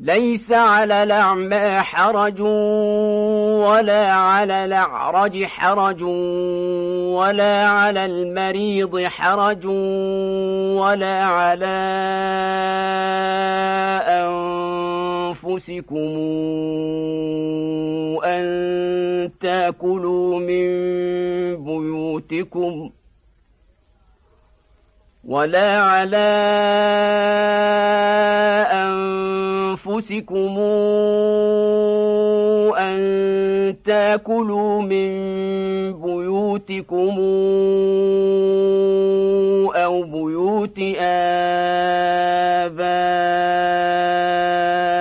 ليس على الأعمى حرج ولا على الأعرج حرج ولا على المريض حرج ولا على أنفسكم أن تأكلوا من بيوتكم ولا على أنفسكم أن تاكلوا من بيوتكم أو بيوت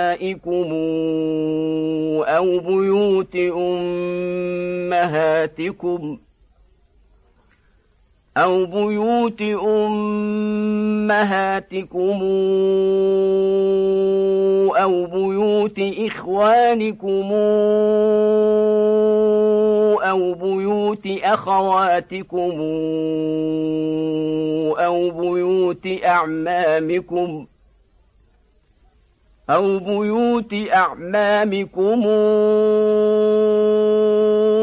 آبائكم أو بيوت أمهاتكم أو بيوت أمهاتكم أو بيوت إخوانكم أو بيوت أخواتكم أو بيوت أعمامكم أو بيوت أعمامكم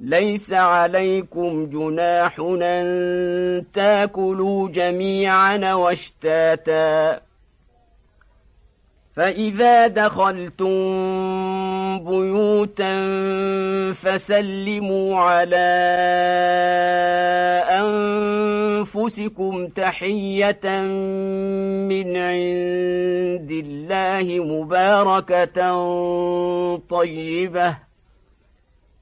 ليس عليكم جناح أن تاكلوا جميعا واشتاتا. فإذا دخلتم بيوتا فسلموا على أنفسكم تحية من عند الله مباركة طيبة.